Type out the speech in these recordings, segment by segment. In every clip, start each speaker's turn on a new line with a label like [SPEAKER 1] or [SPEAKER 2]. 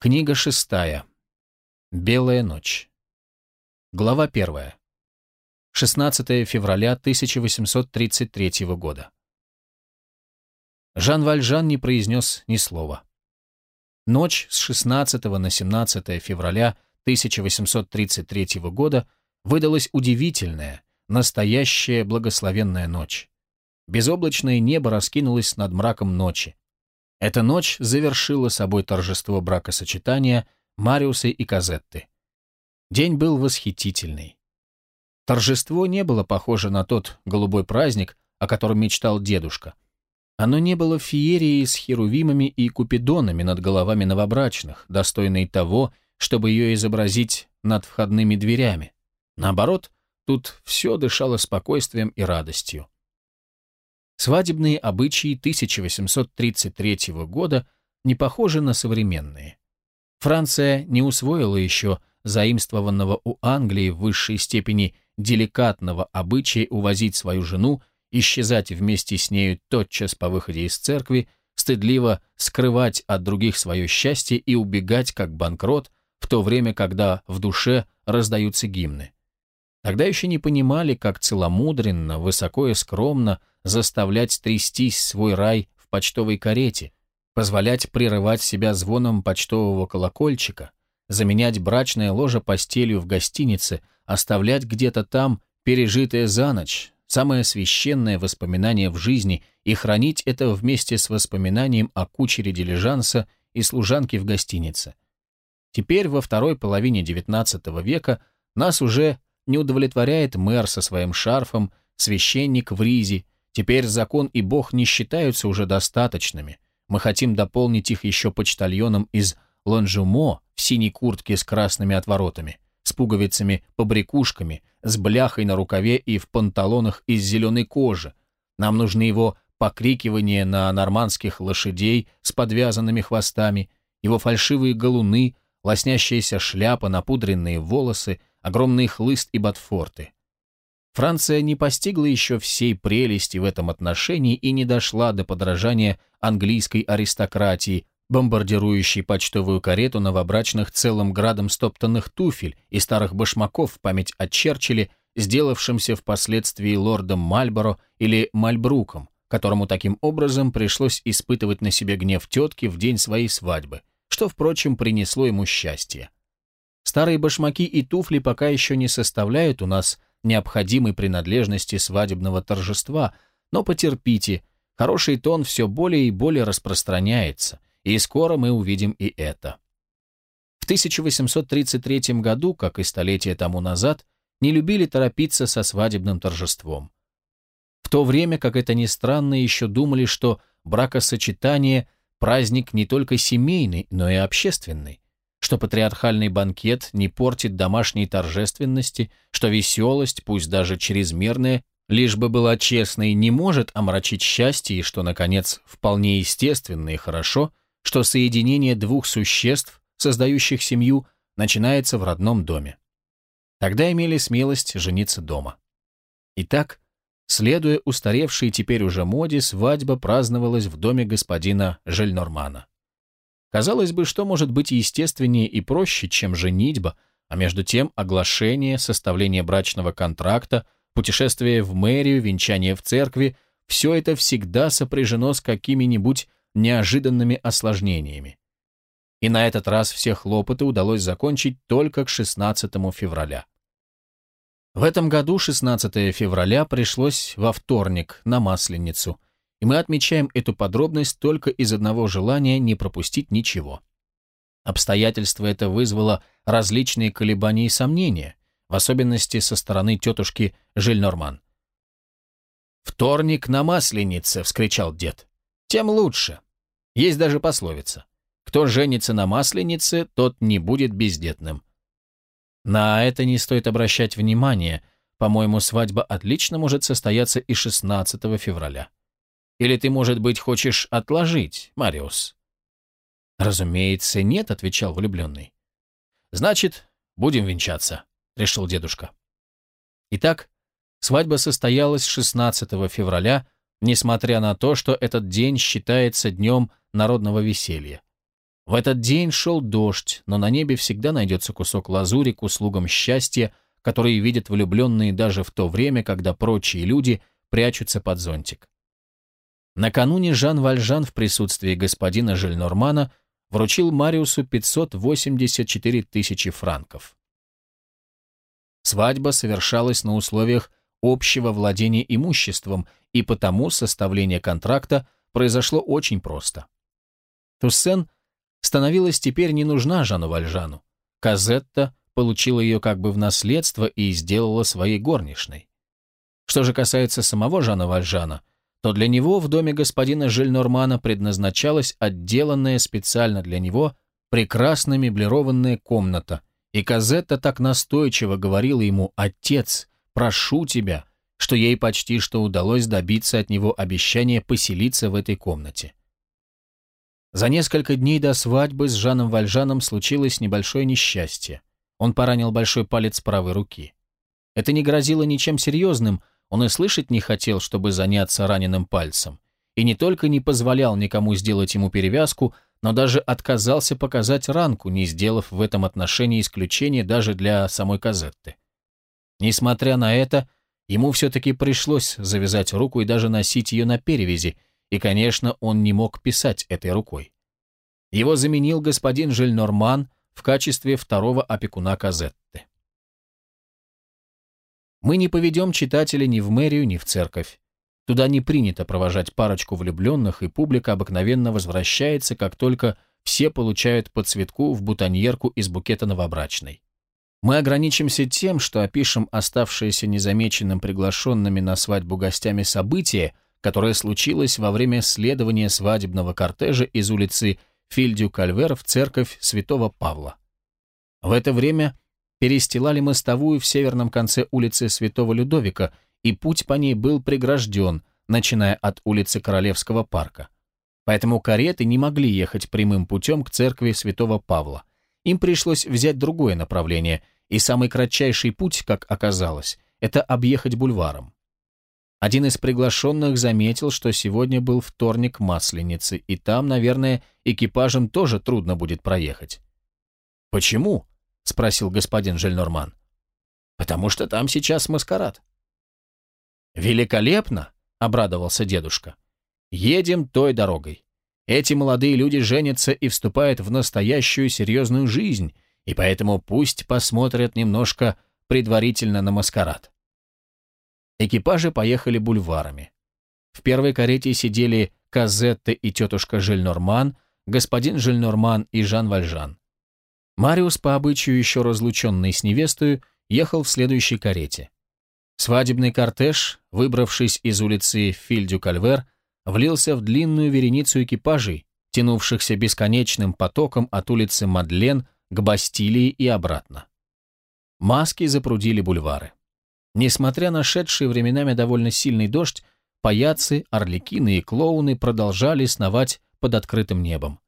[SPEAKER 1] Книга шестая. Белая ночь. Глава первая. 16 февраля 1833 года. Жан Вальжан не произнес ни слова. Ночь с 16 на 17 февраля 1833 года выдалась удивительная, настоящая благословенная ночь. Безоблачное небо раскинулось над мраком ночи, эта ночь завершила собой торжество бракосочетания Мариуса и Казетты. День был восхитительный. Торжество не было похоже на тот голубой праздник, о котором мечтал дедушка. Оно не было феерией с херувимами и купидонами над головами новобрачных, достойной того, чтобы ее изобразить над входными дверями. Наоборот, тут все дышало спокойствием и радостью. Свадебные обычаи 1833 года не похожи на современные. Франция не усвоила еще заимствованного у Англии в высшей степени деликатного обычая увозить свою жену, исчезать вместе с нею тотчас по выходе из церкви, стыдливо скрывать от других свое счастье и убегать как банкрот, в то время, когда в душе раздаются гимны. Тогда еще не понимали, как целомудренно, высоко и скромно заставлять трястись свой рай в почтовой карете, позволять прерывать себя звоном почтового колокольчика, заменять брачное ложе постелью в гостинице, оставлять где-то там пережитое за ночь, самое священное воспоминание в жизни и хранить это вместе с воспоминанием о кучере дилижанса и служанке в гостинице. Теперь во второй половине XIX века нас уже не удовлетворяет мэр со своим шарфом, священник в ризе, Теперь закон и Бог не считаются уже достаточными. Мы хотим дополнить их еще почтальоном из Ланжумо в синей куртке с красными отворотами, с пуговицами-побрякушками, с бляхой на рукаве и в панталонах из зеленой кожи. Нам нужны его покрикивания на нормандских лошадей с подвязанными хвостами, его фальшивые галуны, лоснящаяся шляпа, напудренные волосы, огромный хлыст и ботфорты. Франция не постигла еще всей прелести в этом отношении и не дошла до подражания английской аристократии, бомбардирующей почтовую карету новобрачных целым градом стоптанных туфель и старых башмаков в память о Черчилле, сделавшемся впоследствии лордом Мальборо или Мальбруком, которому таким образом пришлось испытывать на себе гнев тетки в день своей свадьбы, что, впрочем, принесло ему счастье. Старые башмаки и туфли пока еще не составляют у нас необходимой принадлежности свадебного торжества, но потерпите, хороший тон все более и более распространяется, и скоро мы увидим и это. В 1833 году, как и столетия тому назад, не любили торопиться со свадебным торжеством. В то время, как это ни странно, еще думали, что бракосочетание – праздник не только семейный, но и общественный, что патриархальный банкет не портит домашней торжественности, что веселость, пусть даже чрезмерная, лишь бы была честной, не может омрачить счастье, и что, наконец, вполне естественно и хорошо, что соединение двух существ, создающих семью, начинается в родном доме. Тогда имели смелость жениться дома. Итак, следуя устаревшей теперь уже моде, свадьба праздновалась в доме господина Жельнормана. Казалось бы, что может быть естественнее и проще, чем женитьба, а между тем оглашение, составление брачного контракта, путешествие в мэрию, венчание в церкви – все это всегда сопряжено с какими-нибудь неожиданными осложнениями. И на этот раз все хлопоты удалось закончить только к 16 февраля. В этом году 16 февраля пришлось во вторник на Масленицу – и мы отмечаем эту подробность только из одного желания не пропустить ничего. Обстоятельство это вызвало различные колебания и сомнения, в особенности со стороны тетушки Жильнорман. «Вторник на Масленице!» — вскричал дед. «Тем лучше. Есть даже пословица. Кто женится на Масленице, тот не будет бездетным». На это не стоит обращать внимания. По-моему, свадьба отлично может состояться и 16 февраля. Или ты, может быть, хочешь отложить, Мариус?» «Разумеется, нет», — отвечал влюбленный. «Значит, будем венчаться», — решил дедушка. Итак, свадьба состоялась 16 февраля, несмотря на то, что этот день считается днем народного веселья. В этот день шел дождь, но на небе всегда найдется кусок лазури к услугам счастья, которые видят влюбленные даже в то время, когда прочие люди прячутся под зонтик. Накануне Жан Вальжан в присутствии господина Жильнормана вручил Мариусу 584 тысячи франков. Свадьба совершалась на условиях общего владения имуществом, и потому составление контракта произошло очень просто. Туссен становилась теперь не нужна Жану Вальжану. Казетта получила ее как бы в наследство и сделала своей горничной. Что же касается самого Жана Вальжана, то для него в доме господина Жильнормана предназначалась отделанная специально для него прекрасно меблированная комната, и Казетта так настойчиво говорила ему «Отец, прошу тебя», что ей почти что удалось добиться от него обещания поселиться в этой комнате. За несколько дней до свадьбы с Жаном Вальжаном случилось небольшое несчастье. Он поранил большой палец правой руки. Это не грозило ничем серьезным, он и слышать не хотел, чтобы заняться раненым пальцем. И не только не позволял никому сделать ему перевязку, но даже отказался показать ранку, не сделав в этом отношении исключения даже для самой Казетты. Несмотря на это, ему все-таки пришлось завязать руку и даже носить ее на перевязи, и, конечно, он не мог писать этой рукой. Его заменил господин Жильнорман в качестве второго опекуна Казетты. Мы не поведем читателя ни в мэрию, ни в церковь. Туда не принято провожать парочку влюбленных, и публика обыкновенно возвращается, как только все получают по цветку в бутоньерку из букета новобрачной. Мы ограничимся тем, что опишем оставшиеся незамеченным приглашенными на свадьбу гостями события, которое случилось во время следования свадебного кортежа из улицы Фильдю-Кальвер в церковь святого Павла. В это время перестилали мостовую в северном конце улицы Святого Людовика, и путь по ней был прегражден, начиная от улицы Королевского парка. Поэтому кареты не могли ехать прямым путем к церкви Святого Павла. Им пришлось взять другое направление, и самый кратчайший путь, как оказалось, это объехать бульваром. Один из приглашенных заметил, что сегодня был вторник Масленицы, и там, наверное, экипажам тоже трудно будет проехать. «Почему?» — спросил господин Жельнорман. «Потому что там сейчас маскарад». «Великолепно!» — обрадовался дедушка. «Едем той дорогой. Эти молодые люди женятся и вступают в настоящую серьезную жизнь, и поэтому пусть посмотрят немножко предварительно на маскарад». Экипажи поехали бульварами. В первой карете сидели Казетта и тетушка Жильнорман, господин Жильнорман и Жан Вальжан. Мариус, по обычаю еще разлученный с невестой, ехал в следующей карете. Свадебный кортеж, выбравшись из улицы Фильдю-Кальвер, влился в длинную вереницу экипажей, тянувшихся бесконечным потоком от улицы Мадлен к Бастилии и обратно. Маски запрудили бульвары. Несмотря на шедший временами довольно сильный дождь, паяцы, орликины и клоуны продолжали сновать под открытым небом.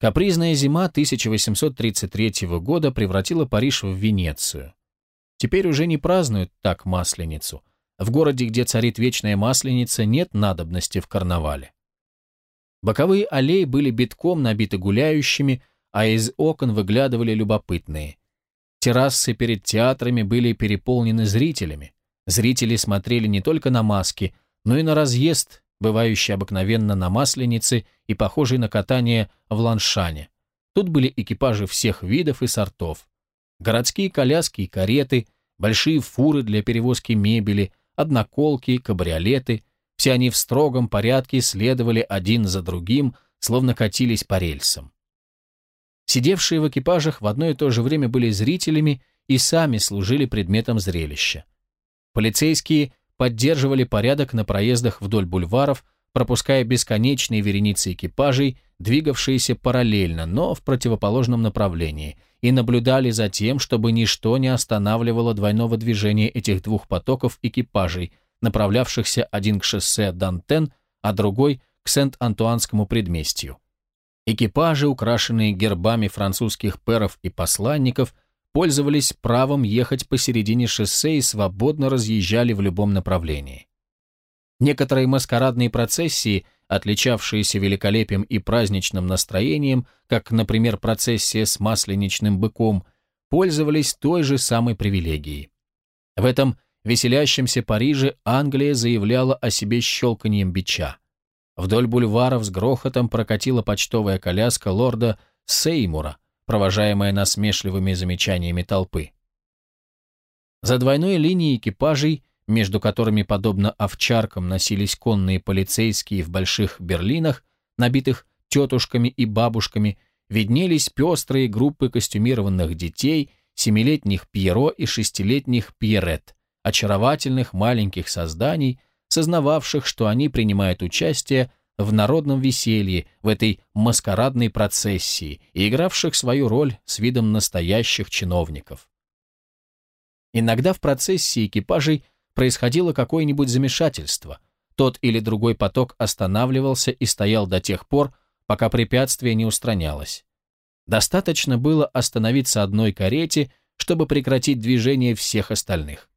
[SPEAKER 1] Капризная зима 1833 года превратила Париж в Венецию. Теперь уже не празднуют так Масленицу. В городе, где царит вечная Масленица, нет надобности в карнавале. Боковые аллеи были битком набиты гуляющими, а из окон выглядывали любопытные. Террасы перед театрами были переполнены зрителями. Зрители смотрели не только на маски, но и на разъезд, бывающий обыкновенно на Масленице и похожий на катание в Ланшане. Тут были экипажи всех видов и сортов. Городские коляски и кареты, большие фуры для перевозки мебели, одноколки, кабриолеты. Все они в строгом порядке следовали один за другим, словно катились по рельсам. Сидевшие в экипажах в одно и то же время были зрителями и сами служили предметом зрелища. Полицейские поддерживали порядок на проездах вдоль бульваров, пропуская бесконечные вереницы экипажей, двигавшиеся параллельно, но в противоположном направлении, и наблюдали за тем, чтобы ничто не останавливало двойного движения этих двух потоков экипажей, направлявшихся один к шоссе Дантен, а другой к Сент-Антуанскому предместью. Экипажи, украшенные гербами французских пэров и посланников, пользовались правом ехать посередине шоссе и свободно разъезжали в любом направлении. Некоторые маскарадные процессии отличавшиеся великолепием и праздничным настроением, как, например, процессия с масленичным быком, пользовались той же самой привилегией. В этом веселящемся Париже Англия заявляла о себе щелканьем бича. Вдоль бульваров с грохотом прокатила почтовая коляска лорда Сеймура, провожаемая насмешливыми замечаниями толпы. За двойной линией экипажей между которыми, подобно овчаркам, носились конные полицейские в больших берлинах, набитых тетушками и бабушками, виднелись пестрые группы костюмированных детей, семилетних Пьеро и шестилетних Пьерет, очаровательных маленьких созданий, сознававших, что они принимают участие в народном веселье, в этой маскарадной процессии игравших свою роль с видом настоящих чиновников. Иногда в процессии экипажей происходило какое-нибудь замешательство. Тот или другой поток останавливался и стоял до тех пор, пока препятствие не устранялось. Достаточно было остановиться одной карете, чтобы прекратить движение всех остальных.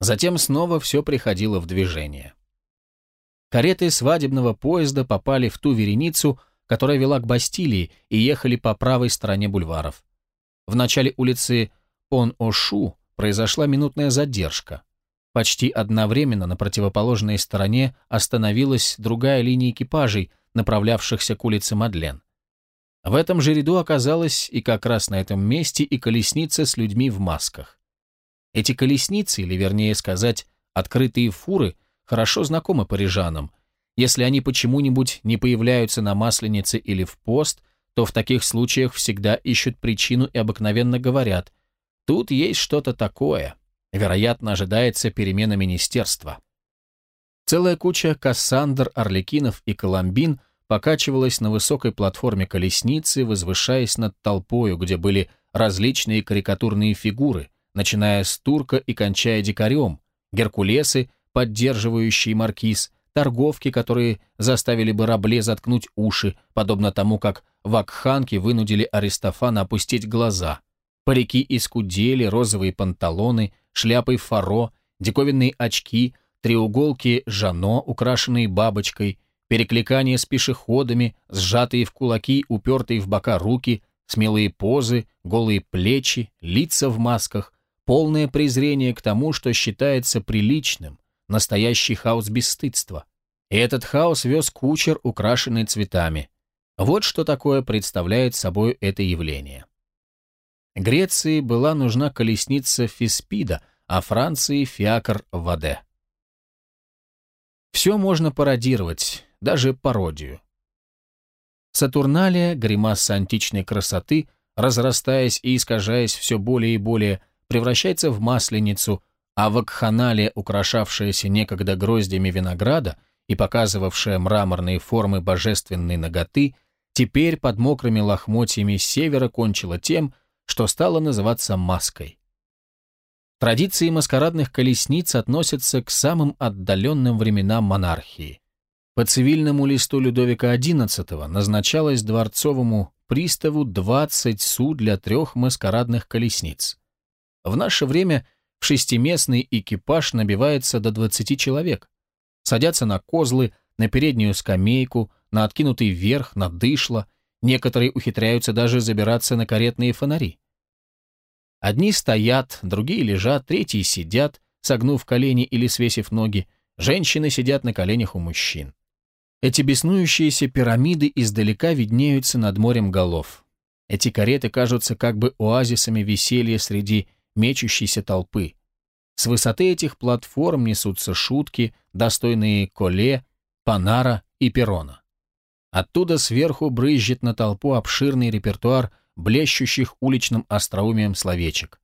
[SPEAKER 1] Затем снова все приходило в движение. Кареты свадебного поезда попали в ту вереницу, которая вела к Бастилии, и ехали по правой стороне бульваров. В начале улицы Пон-Ошу произошла минутная задержка. Почти одновременно на противоположной стороне остановилась другая линия экипажей, направлявшихся к улице Мадлен. В этом же ряду оказалась и как раз на этом месте и колесница с людьми в масках. Эти колесницы, или вернее сказать, открытые фуры, хорошо знакомы парижанам. Если они почему-нибудь не появляются на Масленице или в пост, то в таких случаях всегда ищут причину и обыкновенно говорят «тут есть что-то такое». Вероятно, ожидается перемена министерства. Целая куча Кассандр, Орликинов и Коломбин покачивалась на высокой платформе колесницы, возвышаясь над толпою, где были различные карикатурные фигуры, начиная с турка и кончая дикарем, геркулесы, поддерживающие маркиз, торговки, которые заставили бы Рабле заткнуть уши, подобно тому, как вакханки вынудили Аристофана опустить глаза, парики из кудели, розовые панталоны, шляпой фаро, диковинные очки, треуголки Жано, украшенные бабочкой, перекликания с пешеходами, сжатые в кулаки, упертые в бока руки, смелые позы, голые плечи, лица в масках, полное презрение к тому, что считается приличным, настоящий хаос бесстыдства. И этот хаос вез кучер, украшенный цветами. Вот что такое представляет собой это явление. Греции была нужна колесница Фиспида, а Франции фиакр Ваде. Все можно пародировать, даже пародию. Сатурналия, гримаса античной красоты, разрастаясь и искажаясь все более и более, превращается в масленицу, а вакханалия, украшавшаяся некогда гроздями винограда и показывавшая мраморные формы божественной ноготы, теперь под мокрыми лохмотьями севера кончила тем, что стало называться маской. Традиции маскарадных колесниц относятся к самым отдаленным временам монархии. По цивильному листу Людовика XI назначалось дворцовому приставу 20 су для трех маскарадных колесниц. В наше время шестиместный экипаж набивается до 20 человек. Садятся на козлы, на переднюю скамейку, на откинутый верх, на дышло, некоторые ухитряются даже забираться на каретные фонари. Одни стоят, другие лежат, третьи сидят, согнув колени или свесив ноги, женщины сидят на коленях у мужчин. Эти беснующиеся пирамиды издалека виднеются над морем голов. Эти кареты кажутся как бы оазисами веселья среди мечущейся толпы. С высоты этих платформ несутся шутки, достойные Коле, Панара и Перона. Оттуда сверху брызжет на толпу обширный репертуар блещущих уличным остроумием словечек.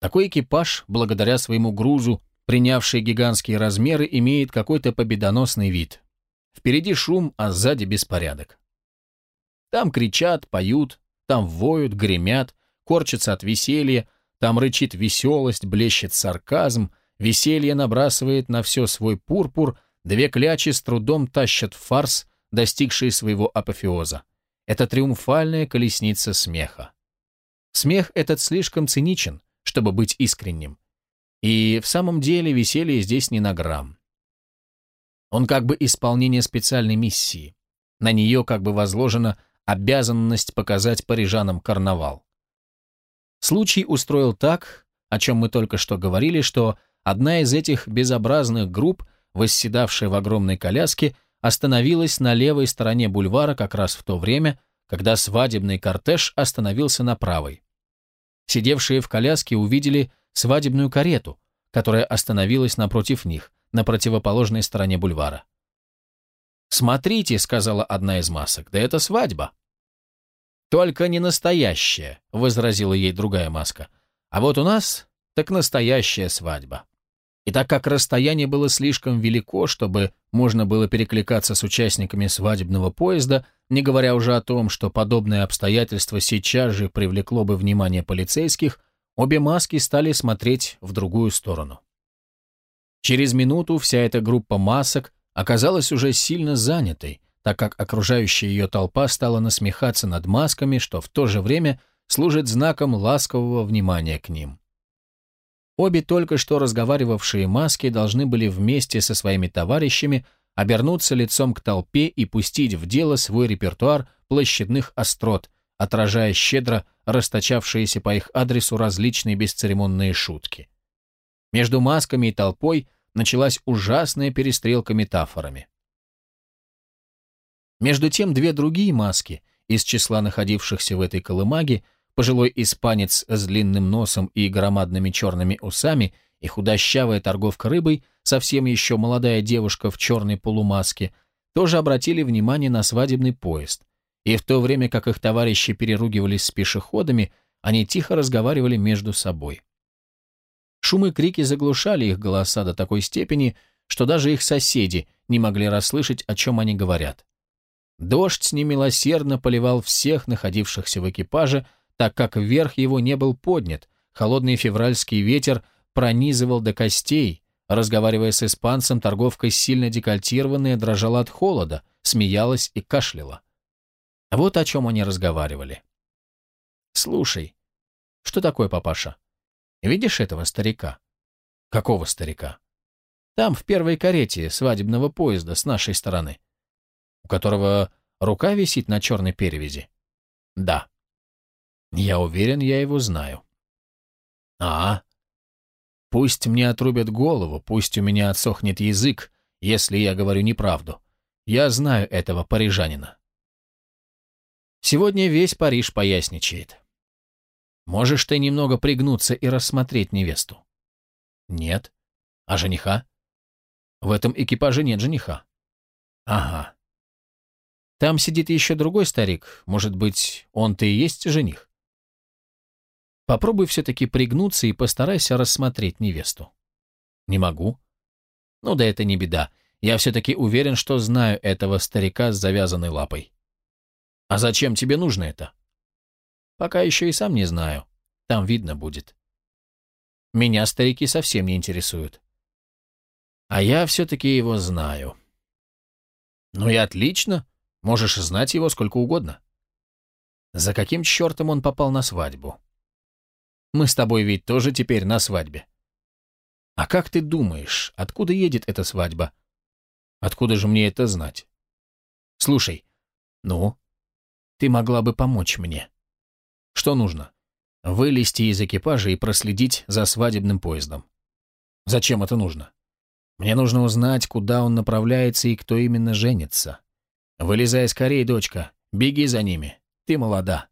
[SPEAKER 1] Такой экипаж, благодаря своему грузу, принявший гигантские размеры, имеет какой-то победоносный вид. Впереди шум, а сзади беспорядок. Там кричат, поют, там воют, гремят, корчатся от веселья, там рычит веселость, блещет сарказм, веселье набрасывает на все свой пурпур, две клячи с трудом тащат фарс, достигший своего апофеоза. Это триумфальная колесница смеха. Смех этот слишком циничен, чтобы быть искренним. И в самом деле веселье здесь не на грамм. Он как бы исполнение специальной миссии. На нее как бы возложена обязанность показать парижанам карнавал. Случай устроил так, о чем мы только что говорили, что одна из этих безобразных групп, восседавшая в огромной коляске, остановилась на левой стороне бульвара как раз в то время, когда свадебный кортеж остановился на правой. Сидевшие в коляске увидели свадебную карету, которая остановилась напротив них, на противоположной стороне бульвара. «Смотрите», — сказала одна из масок, — «да это свадьба». «Только не настоящая», — возразила ей другая маска. «А вот у нас так настоящая свадьба». И так как расстояние было слишком велико, чтобы можно было перекликаться с участниками свадебного поезда, не говоря уже о том, что подобное обстоятельство сейчас же привлекло бы внимание полицейских, обе маски стали смотреть в другую сторону. Через минуту вся эта группа масок оказалась уже сильно занятой, так как окружающая ее толпа стала насмехаться над масками, что в то же время служит знаком ласкового внимания к ним. Обе только что разговаривавшие маски должны были вместе со своими товарищами обернуться лицом к толпе и пустить в дело свой репертуар площадных острот, отражая щедро расточавшиеся по их адресу различные бесцеремонные шутки. Между масками и толпой началась ужасная перестрелка метафорами. Между тем две другие маски из числа находившихся в этой колымаге, пожилой испанец с длинным носом и громадными черными усами и худощавая торговка рыбой, совсем еще молодая девушка в черной полумаске, тоже обратили внимание на свадебный поезд, и в то время как их товарищи переругивались с пешеходами, они тихо разговаривали между собой. Шумы и крики заглушали их голоса до такой степени, что даже их соседи не могли расслышать, о чем они говорят. Дождь немилосердно поливал всех находившихся в экипаже, так как вверх его не был поднят, холодный февральский ветер пронизывал до костей, разговаривая с испанцем, торговка сильно декольтированная дрожала от холода, смеялась и кашляла. Вот о чем они разговаривали. «Слушай, что такое, папаша?» Видишь этого старика? Какого старика? Там, в первой карете свадебного поезда с нашей стороны. У которого рука висит на черной перевязи? Да. Я уверен, я его знаю. А, пусть мне отрубят голову, пусть у меня отсохнет язык, если я говорю неправду. Я знаю этого парижанина. Сегодня весь Париж поясничает. Можешь ты немного пригнуться и рассмотреть невесту? Нет. А жениха? В этом экипаже нет жениха. Ага. Там сидит еще другой старик. Может быть, он-то и есть жених? Попробуй все-таки пригнуться и постарайся рассмотреть невесту. Не могу. Ну да это не беда. Я все-таки уверен, что знаю этого старика с завязанной лапой. А зачем тебе нужно это? Пока еще и сам не знаю. Там видно будет. Меня старики совсем не интересуют. А я все-таки его знаю. Ну и отлично. Можешь знать его сколько угодно. За каким чертом он попал на свадьбу? Мы с тобой ведь тоже теперь на свадьбе. А как ты думаешь, откуда едет эта свадьба? Откуда же мне это знать? Слушай, ну, ты могла бы помочь мне. Что нужно? Вылезти из экипажа и проследить за свадебным поездом. Зачем это нужно? Мне нужно узнать, куда он направляется и кто именно женится. Вылезай скорее, дочка, беги за ними. Ты молода.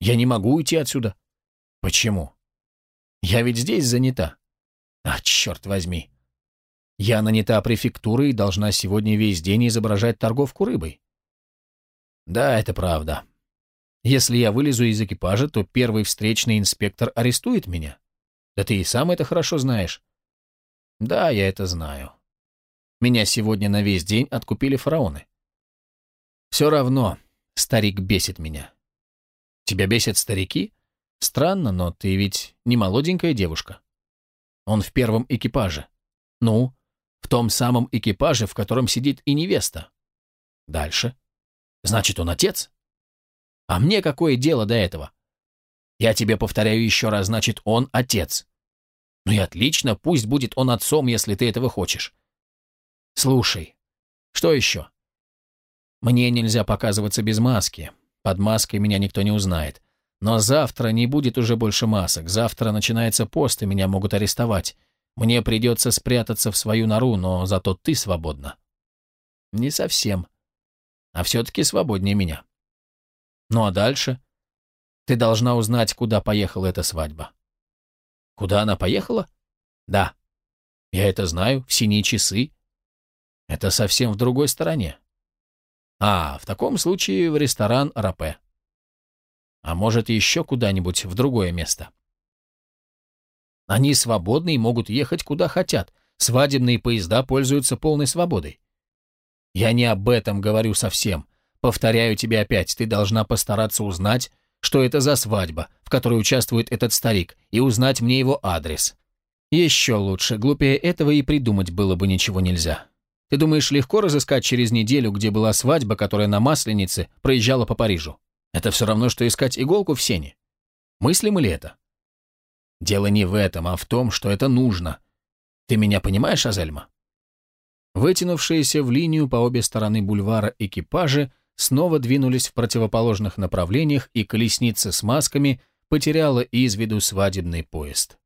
[SPEAKER 1] Я не могу уйти отсюда. Почему? Я ведь здесь занята. А, черт возьми. Я нанята префектурой и должна сегодня весь день изображать торговку рыбой. Да, это правда. Если я вылезу из экипажа, то первый встречный инспектор арестует меня. Да ты и сам это хорошо знаешь. Да, я это знаю. Меня сегодня на весь день откупили фараоны. Все равно старик бесит меня. Тебя бесят старики? Странно, но ты ведь не молоденькая девушка. Он в первом экипаже. Ну, в том самом экипаже, в котором сидит и невеста. Дальше. Значит, он отец? А мне какое дело до этого? Я тебе повторяю еще раз, значит, он отец. Ну и отлично, пусть будет он отцом, если ты этого хочешь. Слушай, что еще? Мне нельзя показываться без маски. Под маской меня никто не узнает. Но завтра не будет уже больше масок. Завтра начинается пост, и меня могут арестовать. Мне придется спрятаться в свою нору, но зато ты свободна. Не совсем. А все-таки свободнее меня. Ну а дальше? Ты должна узнать, куда поехала эта свадьба. Куда она поехала? Да. Я это знаю, в синие часы. Это совсем в другой стороне. А, в таком случае в ресторан Рапе. А может, еще куда-нибудь в другое место. Они свободны и могут ехать куда хотят. Свадебные поезда пользуются полной свободой. Я не об этом говорю совсем. Повторяю тебе опять, ты должна постараться узнать, что это за свадьба, в которой участвует этот старик, и узнать мне его адрес. Еще лучше, глупее этого и придумать было бы ничего нельзя. Ты думаешь, легко разыскать через неделю, где была свадьба, которая на Масленице проезжала по Парижу? Это все равно, что искать иголку в сене. Мыслим ли это? Дело не в этом, а в том, что это нужно. Ты меня понимаешь, Азельма? Вытянувшиеся в линию по обе стороны бульвара экипажи снова двинулись в противоположных направлениях, и колесница с масками потеряла из виду свадебный поезд.